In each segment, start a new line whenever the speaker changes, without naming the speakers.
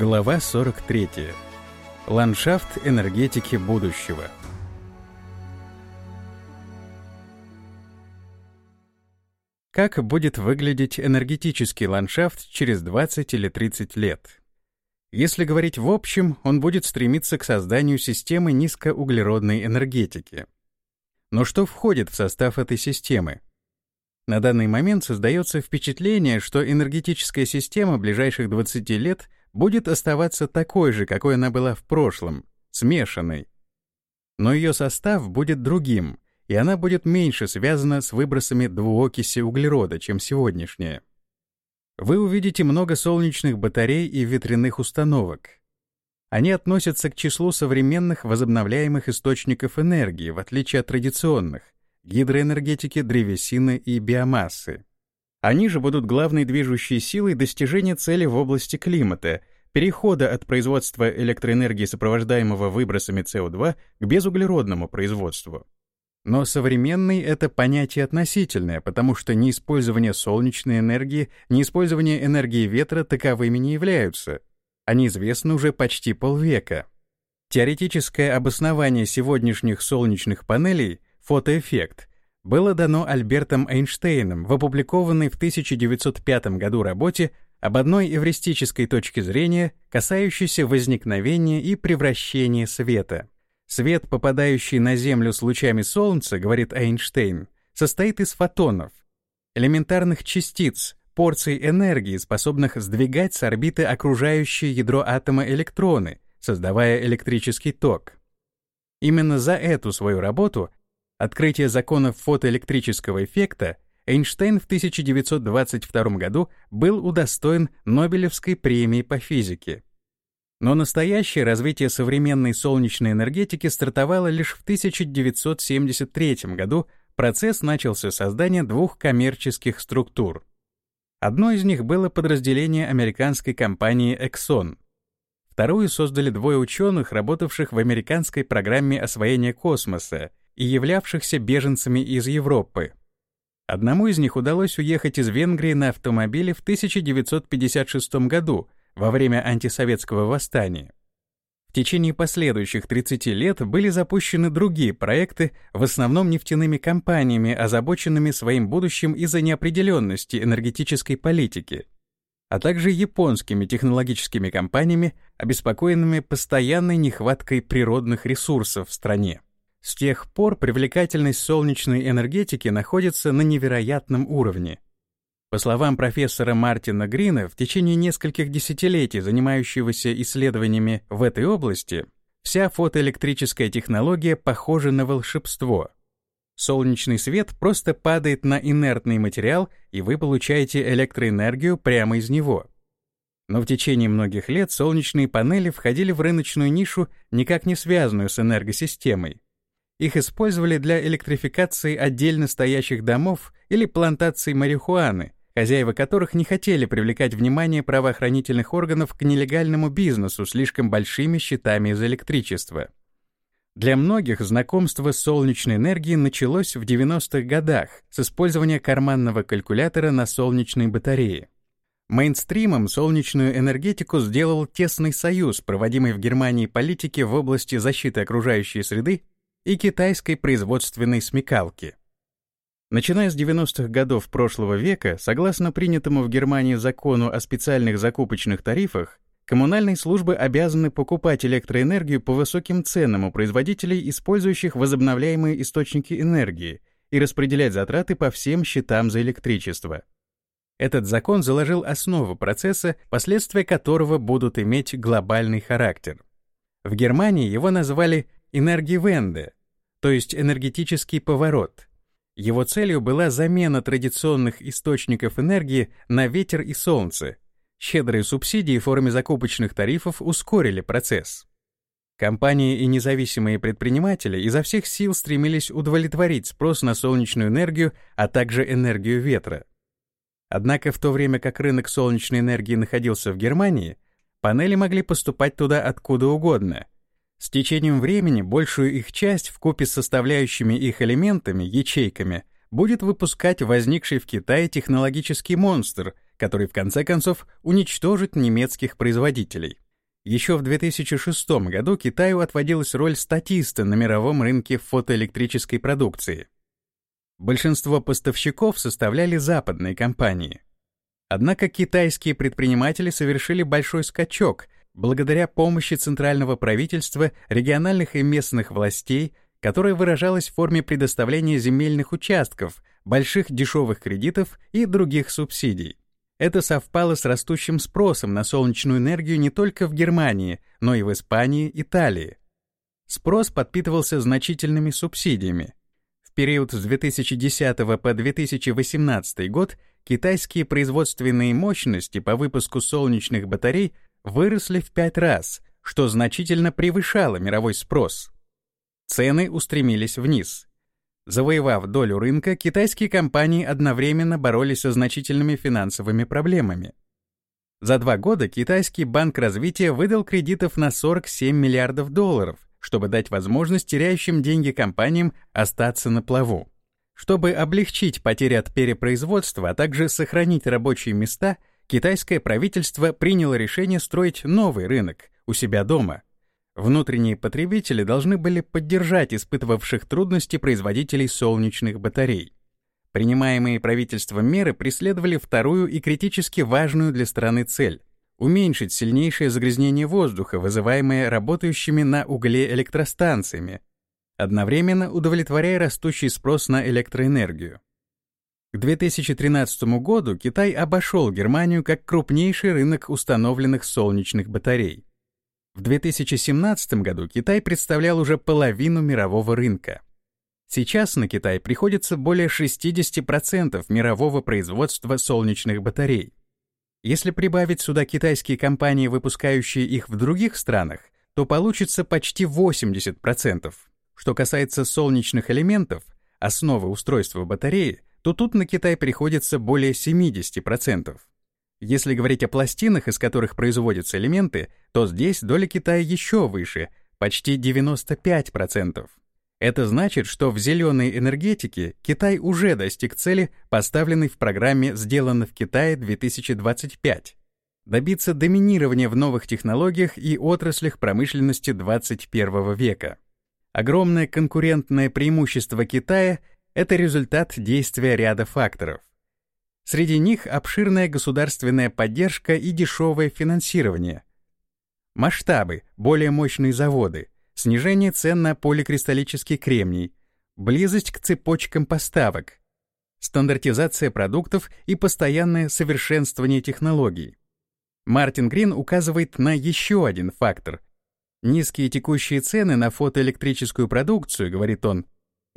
Глава 43. Ландшафт энергетики будущего. Как будет выглядеть энергетический ландшафт через 20 или 30 лет? Если говорить в общем, он будет стремиться к созданию системы низкоуглеродной энергетики. Но что входит в состав этой системы? На данный момент создается впечатление, что энергетическая система ближайших 20 лет будет оставаться такой же, какой она была в прошлом, смешанной. Но ее состав будет другим, и она будет меньше связана с выбросами двуокиси углерода, чем сегодняшняя. Вы увидите много солнечных батарей и ветряных установок. Они относятся к числу современных возобновляемых источников энергии, в отличие от традиционных — гидроэнергетики, древесины и биомассы. Они же будут главной движущей силой достижения цели в области климата, перехода от производства электроэнергии, сопровождаемого выбросами СО2, к безуглеродному производству. Но современный — это понятие относительное, потому что неиспользование солнечной энергии, неиспользование энергии ветра таковыми не являются. Они известны уже почти полвека. Теоретическое обоснование сегодняшних солнечных панелей — фотоэффект — было дано Альбертом Эйнштейном в опубликованной в 1905 году работе об одной эвристической точке зрения, касающейся возникновения и превращения света. Свет, попадающий на Землю с лучами Солнца, говорит Эйнштейн, состоит из фотонов, элементарных частиц, порций энергии, способных сдвигать с орбиты окружающее ядро атома электроны, создавая электрический ток. Именно за эту свою работу, открытие законов фотоэлектрического эффекта, Эйнштейн в 1922 году был удостоен Нобелевской премии по физике. Но настоящее развитие современной солнечной энергетики стартовало лишь в 1973 году, процесс начался создания двух коммерческих структур. Одно из них было подразделение американской компании Exxon. Вторую создали двое ученых, работавших в американской программе освоения космоса и являвшихся беженцами из Европы. Одному из них удалось уехать из Венгрии на автомобиле в 1956 году, во время антисоветского восстания. В течение последующих 30 лет были запущены другие проекты, в основном нефтяными компаниями, озабоченными своим будущим из-за неопределенности энергетической политики, а также японскими технологическими компаниями, обеспокоенными постоянной нехваткой природных ресурсов в стране. С тех пор привлекательность солнечной энергетики находится на невероятном уровне — по словам профессора Мартина Грина, в течение нескольких десятилетий занимающегося исследованиями в этой области, вся фотоэлектрическая технология похожа на волшебство. Солнечный свет просто падает на инертный материал, и вы получаете электроэнергию прямо из него. Но в течение многих лет солнечные панели входили в рыночную нишу, никак не связанную с энергосистемой. Их использовали для электрификации отдельно стоящих домов или плантаций марихуаны, хозяева которых не хотели привлекать внимание правоохранительных органов к нелегальному бизнесу слишком большими счетами за электричество. Для многих знакомство с солнечной энергией началось в 90-х годах с использования карманного калькулятора на солнечной батарее. Мейнстримом солнечную энергетику сделал тесный союз, проводимый в Германии политики в области защиты окружающей среды и китайской производственной смекалки. Начиная с 90-х годов прошлого века, согласно принятому в Германии закону о специальных закупочных тарифах, коммунальные службы обязаны покупать электроэнергию по высоким ценам у производителей, использующих возобновляемые источники энергии, и распределять затраты по всем счетам за электричество. Этот закон заложил основу процесса, последствия которого будут иметь глобальный характер. В Германии его назвали «энергивенде», то есть энергетический поворот — его целью была замена традиционных источников энергии на ветер и солнце. Щедрые субсидии в форме закупочных тарифов ускорили процесс. Компании и независимые предприниматели изо всех сил стремились удовлетворить спрос на солнечную энергию, а также энергию ветра. Однако в то время как рынок солнечной энергии находился в Германии, панели могли поступать туда откуда угодно — с течением времени большую их часть в купе с составляющими их элементами, ячейками, будет выпускать возникший в Китае технологический монстр, который в конце концов уничтожит немецких производителей. Еще в 2006 году Китаю отводилась роль статиста на мировом рынке фотоэлектрической продукции. Большинство поставщиков составляли западные компании. Однако китайские предприниматели совершили большой скачок благодаря помощи центрального правительства, региональных и местных властей, которая выражалась в форме предоставления земельных участков, больших дешевых кредитов и других субсидий. Это совпало с растущим спросом на солнечную энергию не только в Германии, но и в Испании, Италии. Спрос подпитывался значительными субсидиями. В период с 2010 по 2018 год китайские производственные мощности по выпуску солнечных батарей выросли в пять раз, что значительно превышало мировой спрос. Цены устремились вниз. Завоевав долю рынка, китайские компании одновременно боролись со значительными финансовыми проблемами. За два года Китайский банк развития выдал кредитов на 47 миллиардов долларов, чтобы дать возможность теряющим деньги компаниям остаться на плаву. Чтобы облегчить потери от перепроизводства, а также сохранить рабочие места, китайское правительство приняло решение строить новый рынок у себя дома. Внутренние потребители должны были поддержать испытывавших трудности производителей солнечных батарей. Принимаемые правительством меры преследовали вторую и критически важную для страны цель — уменьшить сильнейшее загрязнение воздуха, вызываемое работающими на угле электростанциями, одновременно удовлетворяя растущий спрос на электроэнергию. К 2013 году Китай обошел Германию как крупнейший рынок установленных солнечных батарей. В 2017 году Китай представлял уже половину мирового рынка. Сейчас на Китай приходится более 60% мирового производства солнечных батарей. Если прибавить сюда китайские компании, выпускающие их в других странах, то получится почти 80%. Что касается солнечных элементов, основы устройства батареи, то тут на Китай приходится более 70%. Если говорить о пластинах, из которых производятся элементы, то здесь доля Китая еще выше, почти 95%. Это значит, что в зеленой энергетике Китай уже достиг цели, поставленной в программе «Сделано в Китае 2025» добиться доминирования в новых технологиях и отраслях промышленности 21 века. Огромное конкурентное преимущество Китая — это результат действия ряда факторов. Среди них обширная государственная поддержка и дешевое финансирование. Масштабы, более мощные заводы, снижение цен на поликристаллический кремний, близость к цепочкам поставок, стандартизация продуктов и постоянное совершенствование технологий. Мартин Грин указывает на еще один фактор. Низкие текущие цены на фотоэлектрическую продукцию, говорит он,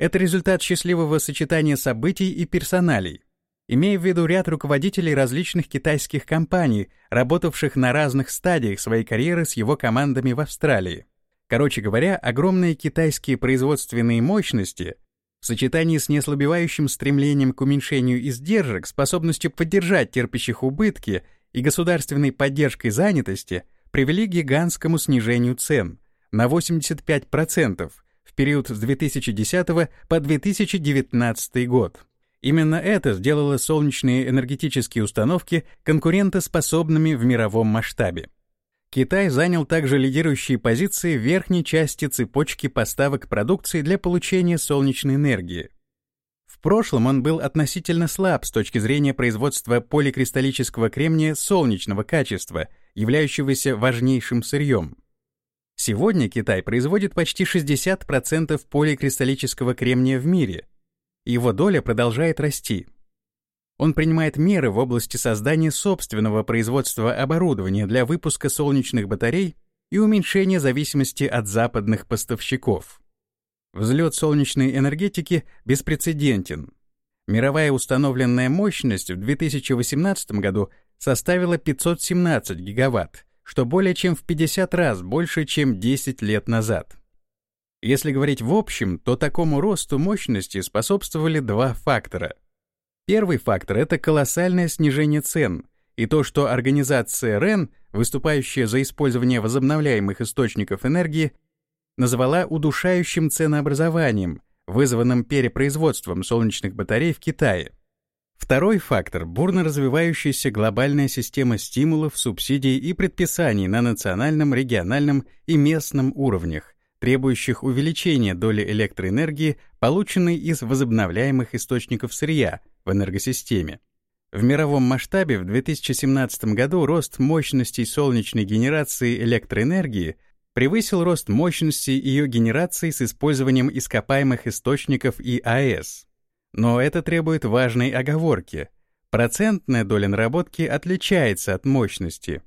это результат счастливого сочетания событий и персоналей имея в виду ряд руководителей различных китайских компаний, работавших на разных стадиях своей карьеры с его командами в Австралии. Короче говоря, огромные китайские производственные мощности в сочетании с неослабевающим стремлением к уменьшению издержек, способностью поддержать терпящих убытки и государственной поддержкой занятости привели к гигантскому снижению цен на 85% в период с 2010 по 2019 год. Именно это сделало солнечные энергетические установки конкурентоспособными в мировом масштабе. Китай занял также лидирующие позиции в верхней части цепочки поставок продукции для получения солнечной энергии. В прошлом он был относительно слаб с точки зрения производства поликристаллического кремния солнечного качества, являющегося важнейшим сырьем. Сегодня Китай производит почти 60% поликристаллического кремния в мире, его доля продолжает расти. Он принимает меры в области создания собственного производства оборудования для выпуска солнечных батарей и уменьшения зависимости от западных поставщиков. Взлет солнечной энергетики беспрецедентен. Мировая установленная мощность в 2018 году составила 517 гигаватт, что более чем в 50 раз больше, чем 10 лет назад. Если говорить в общем, то такому росту мощности способствовали два фактора. Первый фактор — это колоссальное снижение цен и то, что организация РЕН, выступающая за использование возобновляемых источников энергии, назвала удушающим ценообразованием, вызванным перепроизводством солнечных батарей в Китае. Второй фактор — бурно развивающаяся глобальная система стимулов, субсидий и предписаний на национальном, региональном и местном уровнях, требующих увеличения доли электроэнергии, полученной из возобновляемых источников сырья в энергосистеме. В мировом масштабе в 2017 году рост мощностей солнечной генерации электроэнергии превысил рост мощности ее генерации с использованием ископаемых источников и АЭС. Но это требует важной оговорки. Процентная доля наработки отличается от мощности.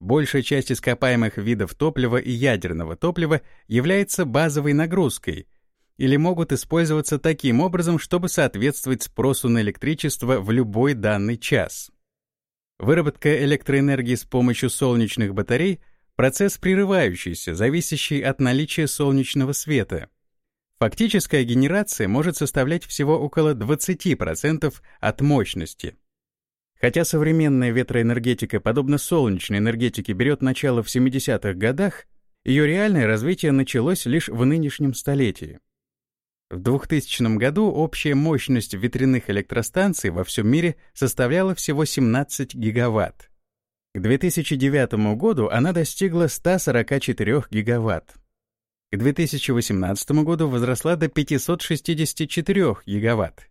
Большая часть ископаемых видов топлива и ядерного топлива является базовой нагрузкой или могут использоваться таким образом, чтобы соответствовать спросу на электричество в любой данный час. Выработка электроэнергии с помощью солнечных батарей — процесс прерывающийся, зависящий от наличия солнечного света. Фактическая генерация может составлять всего около 20% от мощности. Хотя современная ветроэнергетика, подобно солнечной энергетике, берет начало в 70-х годах, ее реальное развитие началось лишь в нынешнем столетии. В 2000 году общая мощность ветряных электростанций во всем мире составляла всего 17 гигаватт. К 2009 году она достигла 144 гигаватт. К 2018 году возросла до 564 гигаватт.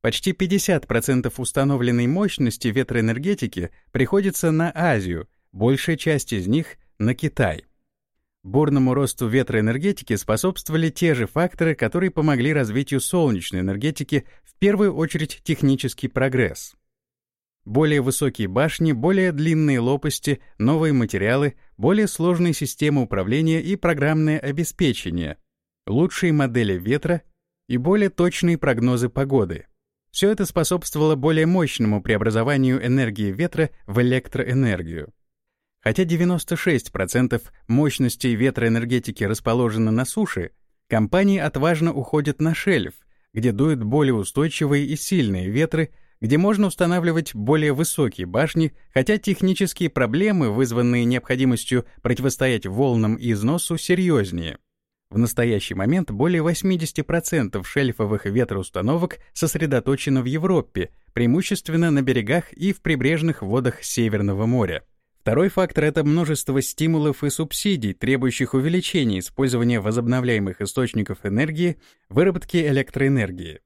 Почти 50% установленной мощности ветроэнергетики приходится на Азию, большая часть из них — на Китай. Бурному росту ветроэнергетики способствовали те же факторы, которые помогли развитию солнечной энергетики, в первую очередь технический прогресс более высокие башни, более длинные лопасти, новые материалы, более сложные системы управления и программное обеспечение, лучшие модели ветра и более точные прогнозы погоды. Все это способствовало более мощному преобразованию энергии ветра в электроэнергию. Хотя 96% мощности ветроэнергетики расположены на суше, компании отважно уходят на шельф, где дуют более устойчивые и сильные ветры, где можно устанавливать более высокие башни, хотя технические проблемы, вызванные необходимостью противостоять волнам и износу, серьезнее. В настоящий момент более 80% шельфовых ветроустановок сосредоточено в Европе, преимущественно на берегах и в прибрежных водах Северного моря. Второй фактор — это множество стимулов и субсидий, требующих увеличения использования возобновляемых источников энергии, выработки электроэнергии.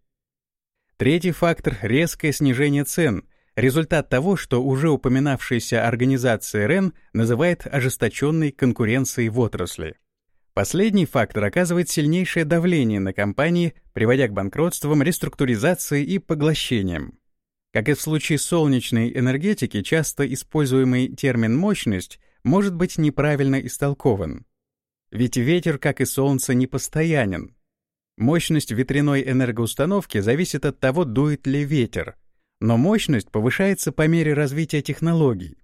Третий фактор — резкое снижение цен, результат того, что уже упоминавшаяся организация РЕН называет ожесточенной конкуренцией в отрасли. Последний фактор оказывает сильнейшее давление на компании, приводя к банкротствам, реструктуризации и поглощениям. Как и в случае солнечной энергетики, часто используемый термин «мощность» может быть неправильно истолкован. Ведь ветер, как и солнце, не постоянен. Мощность ветряной энергоустановки зависит от того, дует ли ветер, но мощность повышается по мере развития технологий.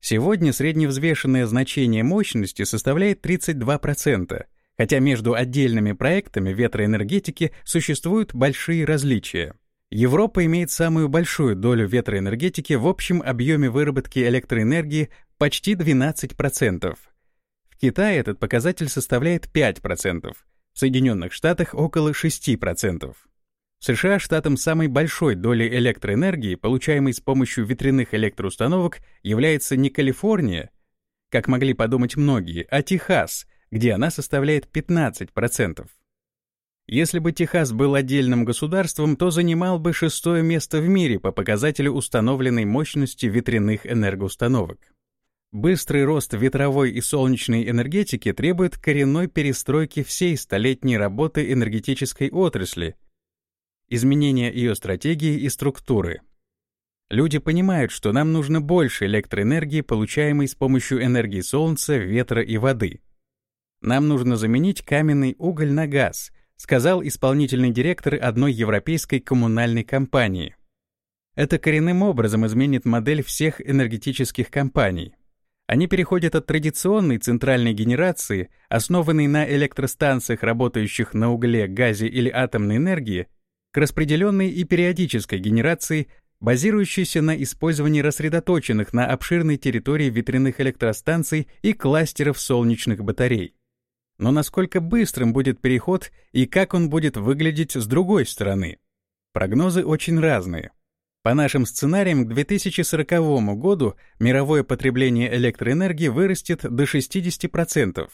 Сегодня средневзвешенное значение мощности составляет 32%, хотя между отдельными проектами ветроэнергетики существуют большие различия. Европа имеет самую большую долю ветроэнергетики в общем объеме выработки электроэнергии почти 12%. В Китае этот показатель составляет 5%, в Соединенных Штатах около 6%. В США штатом самой большой доли электроэнергии, получаемой с помощью ветряных электроустановок, является не Калифорния, как могли подумать многие, а Техас, где она составляет 15%. Если бы Техас был отдельным государством, то занимал бы шестое место в мире по показателю установленной мощности ветряных энергоустановок. Быстрый рост ветровой и солнечной энергетики требует коренной перестройки всей столетней работы энергетической отрасли, изменения ее стратегии и структуры. Люди понимают, что нам нужно больше электроэнергии, получаемой с помощью энергии солнца, ветра и воды. Нам нужно заменить каменный уголь на газ, сказал исполнительный директор одной европейской коммунальной компании. Это коренным образом изменит модель всех энергетических компаний. Они переходят от традиционной центральной генерации, основанной на электростанциях, работающих на угле, газе или атомной энергии, к распределенной и периодической генерации, базирующейся на использовании рассредоточенных на обширной территории ветряных электростанций и кластеров солнечных батарей. Но насколько быстрым будет переход и как он будет выглядеть с другой стороны? Прогнозы очень разные. По нашим сценариям, к 2040 году мировое потребление электроэнергии вырастет до 60%.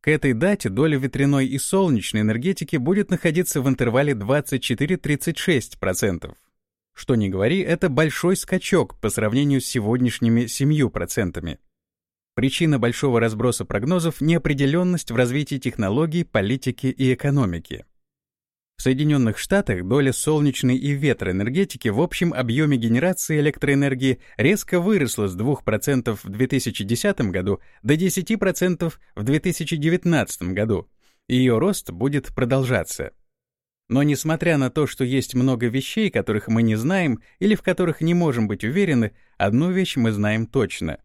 К этой дате доля ветряной и солнечной энергетики будет находиться в интервале 24-36%. Что ни говори, это большой скачок по сравнению с сегодняшними 7%. Причина большого разброса прогнозов — неопределенность в развитии технологий, политики и экономики. В Соединенных Штатах доля солнечной и ветроэнергетики в общем объеме генерации электроэнергии резко выросла с 2% в 2010 году до 10% в 2019 году. Ее рост будет продолжаться. Но несмотря на то, что есть много вещей, которых мы не знаем или в которых не можем быть уверены, одну вещь мы знаем точно.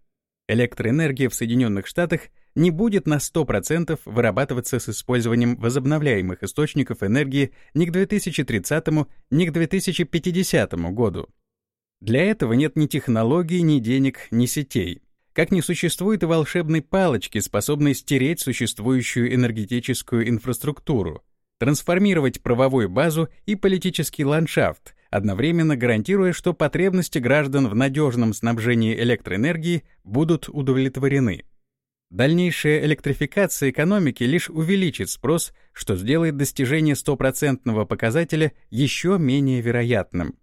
Электроэнергия в Соединенных Штатах не будет на 100% вырабатываться с использованием возобновляемых источников энергии ни к 2030, ни к 2050 году. Для этого нет ни технологий, ни денег, ни сетей. Как не существует и волшебной палочки, способной стереть существующую энергетическую инфраструктуру, трансформировать правовую базу и политический ландшафт, одновременно гарантируя, что потребности граждан в надежном снабжении электроэнергии будут удовлетворены. Дальнейшая электрификация экономики лишь увеличит спрос, что сделает достижение стопроцентного показателя еще менее вероятным.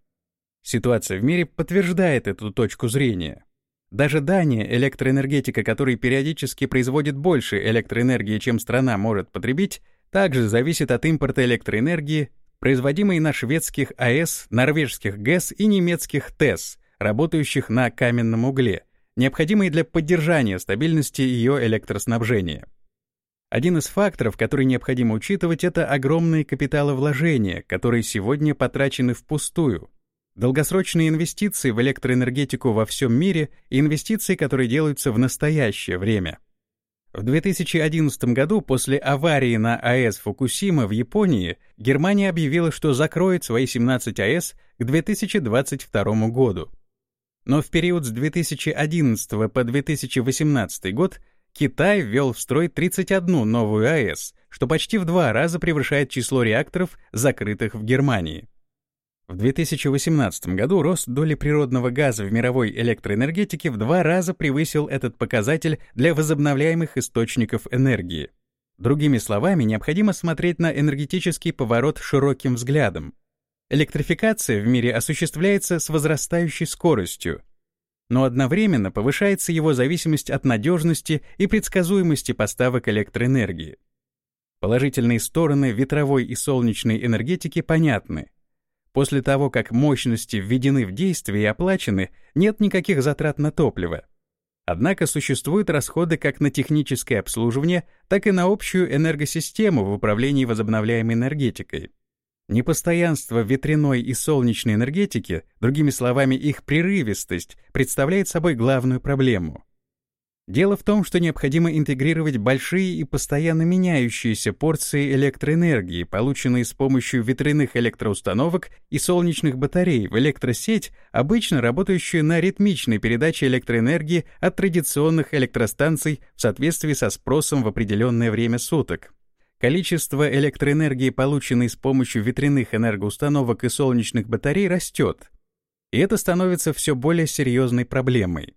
Ситуация в мире подтверждает эту точку зрения. Даже Дания, электроэнергетика которой периодически производит больше электроэнергии, чем страна может потребить, также зависит от импорта электроэнергии, производимой на шведских АЭС, норвежских ГЭС и немецких ТЭС, работающих на каменном угле – необходимые для поддержания стабильности ее электроснабжения. Один из факторов, который необходимо учитывать, это огромные капиталовложения, которые сегодня потрачены впустую. Долгосрочные инвестиции в электроэнергетику во всем мире и инвестиции, которые делаются в настоящее время. В 2011 году, после аварии на АЭС Фукусима в Японии, Германия объявила, что закроет свои 17 АЭС к 2022 году. Но в период с 2011 по 2018 год Китай ввел в строй 31 новую АЭС, что почти в два раза превышает число реакторов, закрытых в Германии. В 2018 году рост доли природного газа в мировой электроэнергетике в два раза превысил этот показатель для возобновляемых источников энергии. Другими словами, необходимо смотреть на энергетический поворот широким взглядом. Электрификация в мире осуществляется с возрастающей скоростью, но одновременно повышается его зависимость от надежности и предсказуемости поставок электроэнергии. Положительные стороны ветровой и солнечной энергетики понятны. После того, как мощности введены в действие и оплачены, нет никаких затрат на топливо. Однако существуют расходы как на техническое обслуживание, так и на общую энергосистему в управлении возобновляемой энергетикой. Непостоянство ветряной и солнечной энергетики, другими словами, их прерывистость, представляет собой главную проблему. Дело в том, что необходимо интегрировать большие и постоянно меняющиеся порции электроэнергии, полученные с помощью ветряных электроустановок и солнечных батарей, в электросеть, обычно работающую на ритмичной передаче электроэнергии от традиционных электростанций в соответствии со спросом в определенное время суток. Количество электроэнергии, полученной с помощью ветряных энергоустановок и солнечных батарей, растет. И это становится все более серьезной проблемой.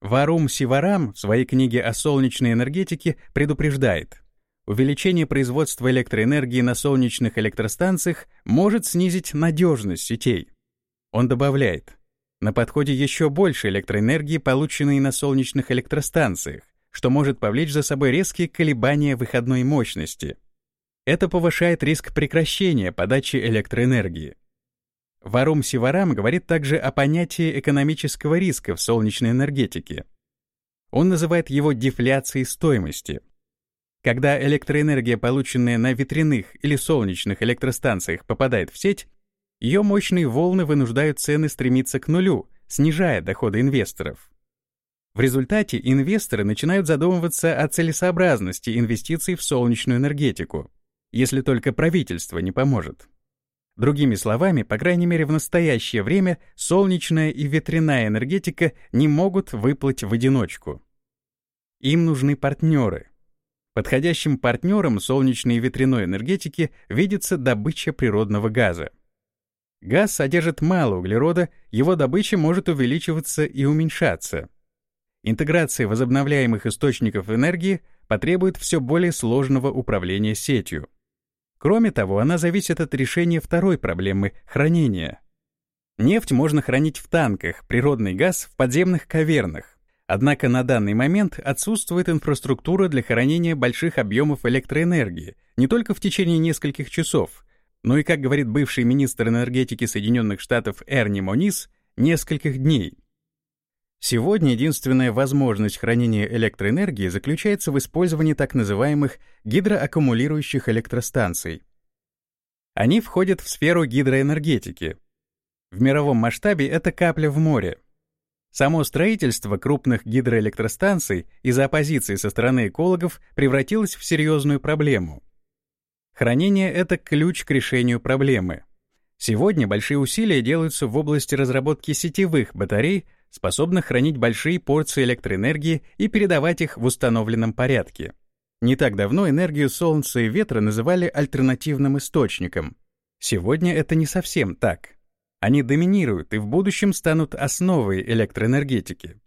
Варум Сиварам в своей книге о солнечной энергетике предупреждает, увеличение производства электроэнергии на солнечных электростанциях может снизить надежность сетей. Он добавляет, на подходе еще больше электроэнергии, полученной на солнечных электростанциях, что может повлечь за собой резкие колебания выходной мощности – это повышает риск прекращения подачи электроэнергии. Варум Сиварам говорит также о понятии экономического риска в солнечной энергетике. Он называет его дефляцией стоимости. Когда электроэнергия, полученная на ветряных или солнечных электростанциях, попадает в сеть, ее мощные волны вынуждают цены стремиться к нулю, снижая доходы инвесторов. В результате инвесторы начинают задумываться о целесообразности инвестиций в солнечную энергетику если только правительство не поможет. Другими словами, по крайней мере в настоящее время, солнечная и ветряная энергетика не могут выплыть в одиночку. Им нужны партнеры. Подходящим партнером солнечной и ветряной энергетики видится добыча природного газа. Газ содержит мало углерода, его добыча может увеличиваться и уменьшаться. Интеграция возобновляемых источников энергии потребует все более сложного управления сетью. Кроме того, она зависит от решения второй проблемы — хранения. Нефть можно хранить в танках, природный газ — в подземных кавернах. Однако на данный момент отсутствует инфраструктура для хранения больших объемов электроэнергии, не только в течение нескольких часов, но и, как говорит бывший министр энергетики Соединенных Штатов Эрни Монис, нескольких дней. Сегодня единственная возможность хранения электроэнергии заключается в использовании так называемых гидроаккумулирующих электростанций. Они входят в сферу гидроэнергетики. В мировом масштабе это капля в море. Само строительство крупных гидроэлектростанций из-за оппозиции со стороны экологов превратилось в серьезную проблему. Хранение — это ключ к решению проблемы. Сегодня большие усилия делаются в области разработки сетевых батарей способных хранить большие порции электроэнергии и передавать их в установленном порядке. Не так давно энергию солнца и ветра называли альтернативным источником. Сегодня это не совсем так. Они доминируют и в будущем станут основой электроэнергетики.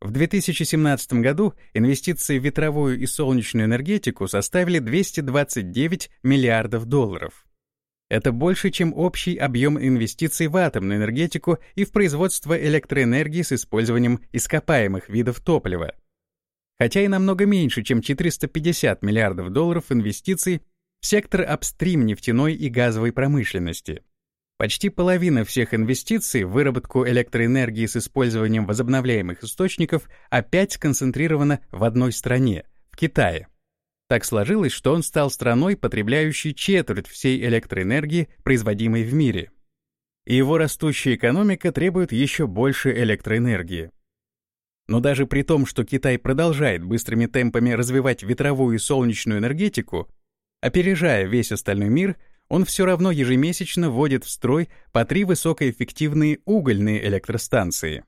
В 2017 году инвестиции в ветровую и солнечную энергетику составили 229 миллиардов долларов. Это больше, чем общий объем инвестиций в атомную энергетику и в производство электроэнергии с использованием ископаемых видов топлива. Хотя и намного меньше, чем 450 миллиардов долларов инвестиций в сектор апстрим нефтяной и газовой промышленности. Почти половина всех инвестиций в выработку электроэнергии с использованием возобновляемых источников опять сконцентрирована в одной стране — в Китае. Так сложилось, что он стал страной, потребляющей четверть всей электроэнергии, производимой в мире. И его растущая экономика требует еще больше электроэнергии. Но даже при том, что Китай продолжает быстрыми темпами развивать ветровую и солнечную энергетику, опережая весь остальной мир, он все равно ежемесячно вводит в строй по три высокоэффективные угольные электростанции.